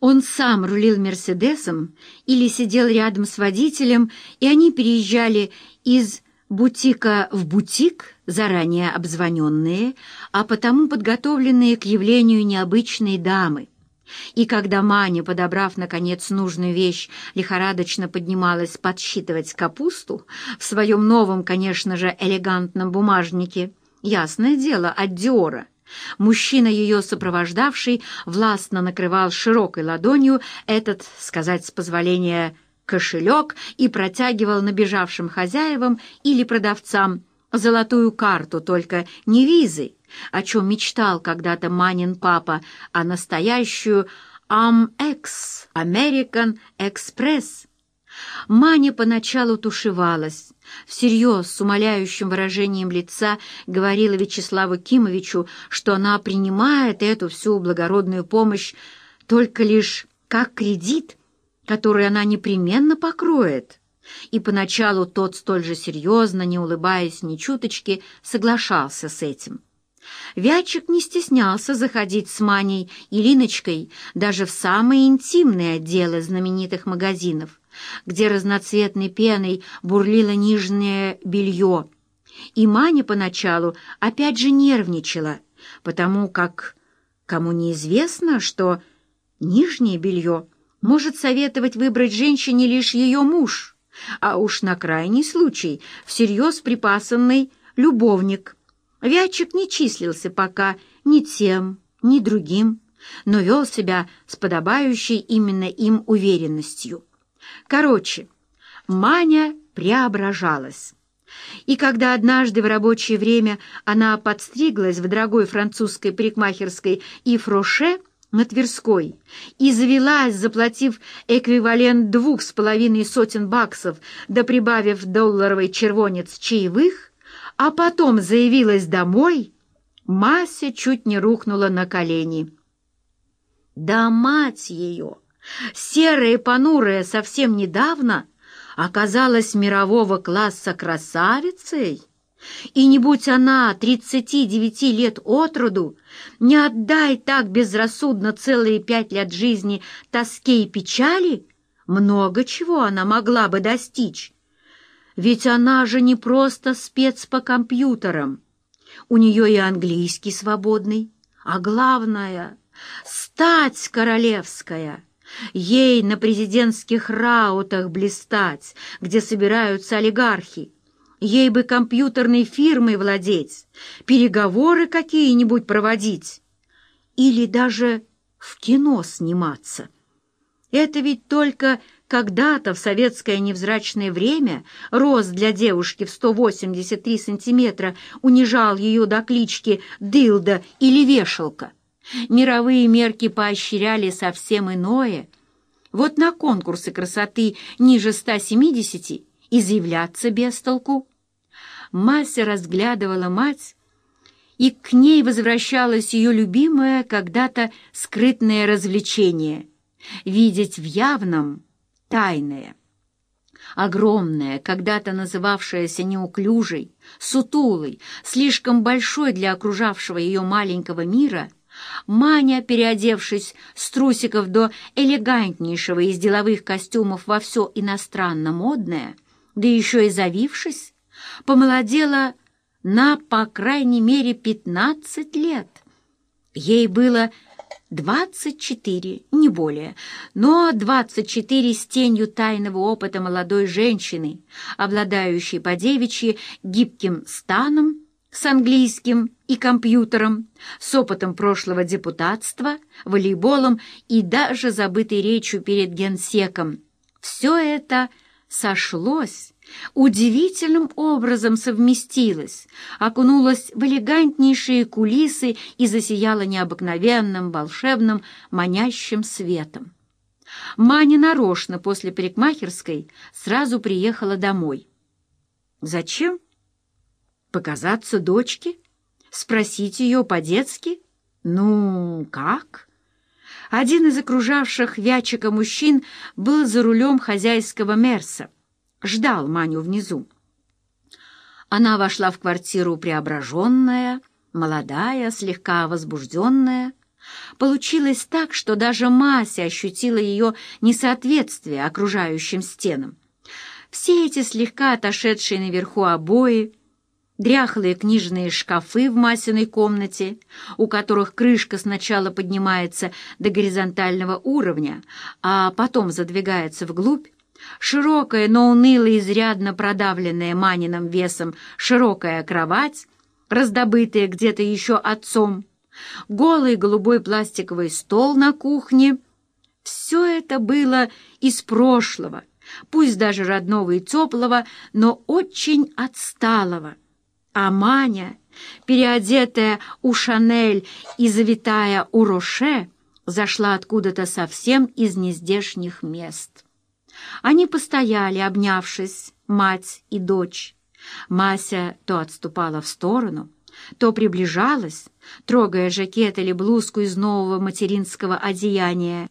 Он сам рулил «Мерседесом» или сидел рядом с водителем, и они переезжали из бутика в бутик, заранее обзвоненные, а потому подготовленные к явлению необычной дамы. И когда Маня, подобрав, наконец, нужную вещь, лихорадочно поднималась подсчитывать капусту в своем новом, конечно же, элегантном бумажнике, ясное дело, от Диора, мужчина, ее сопровождавший, властно накрывал широкой ладонью этот, сказать с позволения, кошелек и протягивал набежавшим хозяевам или продавцам золотую карту, только не визы, о чем мечтал когда-то Манин папа, а настоящую «Ам-Экс» — «American Express». Маня поначалу тушевалась, всерьез, с умоляющим выражением лица, говорила Вячеславу Кимовичу, что она принимает эту всю благородную помощь только лишь как кредит, который она непременно покроет. И поначалу тот столь же серьезно, не улыбаясь ни чуточки, соглашался с этим. Вячик не стеснялся заходить с Маней и Линочкой даже в самые интимные отделы знаменитых магазинов, где разноцветной пеной бурлило нижнее белье. И Маня поначалу опять же нервничала, потому как кому неизвестно, что нижнее белье может советовать выбрать женщине лишь ее муж, а уж на крайний случай всерьез припасанный любовник. Вячик не числился пока ни тем, ни другим, но вел себя с подобающей именно им уверенностью. Короче, Маня преображалась. И когда однажды в рабочее время она подстриглась в дорогой французской парикмахерской и фроше на Тверской и завелась, заплатив эквивалент двух с половиной сотен баксов, да прибавив долларовый червонец чаевых, а потом заявилась домой, Мася чуть не рухнула на колени. Да мать ее! Серая и понурая совсем недавно, оказалась мирового класса красавицей, и не будь она тридцати девяти лет от роду, не отдай так безрассудно целые пять лет жизни тоске и печали, много чего она могла бы достичь. Ведь она же не просто спец по компьютерам. У нее и английский свободный, а главное — стать королевская — Ей на президентских раутах блистать, где собираются олигархи. Ей бы компьютерной фирмой владеть, переговоры какие-нибудь проводить. Или даже в кино сниматься. Это ведь только когда-то в советское невзрачное время рост для девушки в 183 сантиметра унижал ее до клички «дылда» или «вешалка». Мировые мерки поощряли совсем иное. Вот на конкурсы красоты ниже 170 изъявляться без толку. Мася разглядывала мать, и к ней возвращалось ее любимое когда-то скрытное развлечение — видеть в явном тайное. Огромная, когда-то называвшаяся неуклюжей, сутулой, слишком большой для окружавшего ее маленького мира — Маня, переодевшись с трусиков до элегантнейшего из деловых костюмов во все иностранно модное, да еще и завившись, помолодела на, по крайней мере, пятнадцать лет. Ей было двадцать четыре, не более, но двадцать четыре с тенью тайного опыта молодой женщины, обладающей по девичьи гибким станом, с английским и компьютером, с опытом прошлого депутатства, волейболом и даже забытой речью перед генсеком. Все это сошлось, удивительным образом совместилось, окунулось в элегантнейшие кулисы и засияло необыкновенным, волшебным, манящим светом. Маня нарочно после парикмахерской сразу приехала домой. Зачем? Показаться дочке? Спросить ее по-детски? Ну, как? Один из окружавших Вячика мужчин был за рулем хозяйского Мерса. Ждал Маню внизу. Она вошла в квартиру преображенная, молодая, слегка возбужденная, Получилось так, что даже Мася ощутила ее несоответствие окружающим стенам. Все эти слегка отошедшие наверху обои, дряхлые книжные шкафы в Масиной комнате, у которых крышка сначала поднимается до горизонтального уровня, а потом задвигается вглубь, широкая, но унылая, изрядно продавленная Маниным весом широкая кровать, раздобытая где-то еще отцом, голый голубой пластиковый стол на кухне — все это было из прошлого, пусть даже родного и теплого, но очень отсталого. А Маня, переодетая у Шанель и завитая у Роше, зашла откуда-то совсем из нездешних мест. Они постояли, обнявшись, мать и дочь. Мася то отступала в сторону, то приближалась, трогая жакет или блузку из нового материнского одеяния,